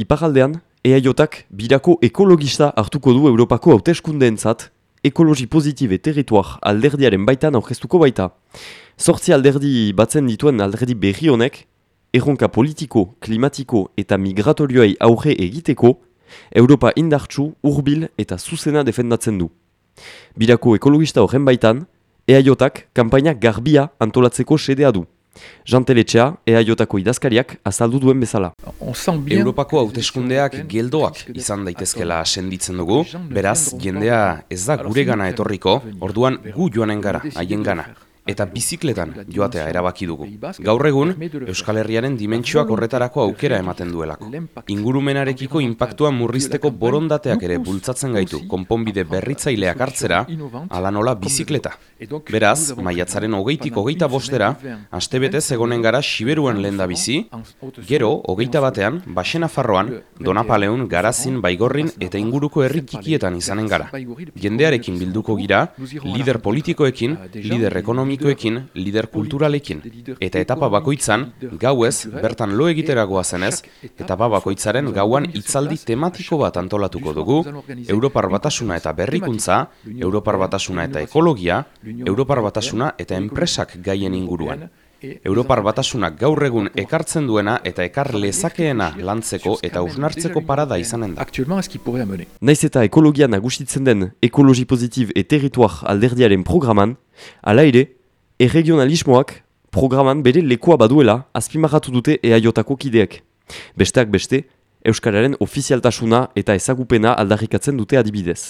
Iparaldean, EAJak birako ekologista hartuko du Europako hauteskundeentzat ekologi pozitibe territuar alderdiaren baitan aurkeztuko baita. Zortzi alderdi batzen dituen alderdi berri honek, erronka politiko, klimatiko eta migratorioei aurre egiteko, Europa indartsu, hurbil eta zuzena defendatzen du. Birako ekologista horren baitan, EAJak kanpaina garbia antolatzeko sedea du. Jean Teletxea, EAJako idazkariak azaldu duen bezala. Europako hauteskundeak geldoak izan daitezkela senditzen dugu, beraz, jendea ez da gure gana etorriko, orduan gu joanen gara, haien gana eta bizikletan joatea erabaki dugu. Gaur egun, Euskal Herriaren dimentsioak horretarako aukera ematen duelako. Ingurumenarekiko inpaktua murrizteko borondateak ere bultzatzen gaitu konponbide berritzaileak hartzera, ala nola bizikleta. Beraz, maiatzaren hogeitik hogeita bostera, astebetez egonen gara Siberuan lehen bizi, gero, hogeita batean, Baxena Farroan, Donapaleun, Garazin, Baigorrin eta inguruko herrikikietan izanen gara. Jendearekin bilduko gira, lider politikoekin, lider ekonomiko politikoekin, lider kulturalekin. Eta etapa bakoitzan, gauez, bertan lo egiteragoa zenez, etapa bakoitzaren gauan hitzaldi tematiko bat antolatuko dugu, Europar Batasuna eta berrikuntza, Europar Batasuna eta ekologia, Europar Batasuna eta enpresak gaien inguruan. Europar Batasunak gaur egun ekartzen duena eta ekar lezakeena lantzeko eta usnartzeko parada izanen da. Naiz eta ekologia nagusitzen den ekologi pozitib e territuar alderdiaren programan, ala ere, erregionalismoak programan bere lekua baduela azpimarratu dute eaiotako kideak. Besteak beste, Euskararen ofizialtasuna eta ezagupena aldarrikatzen dute adibidez.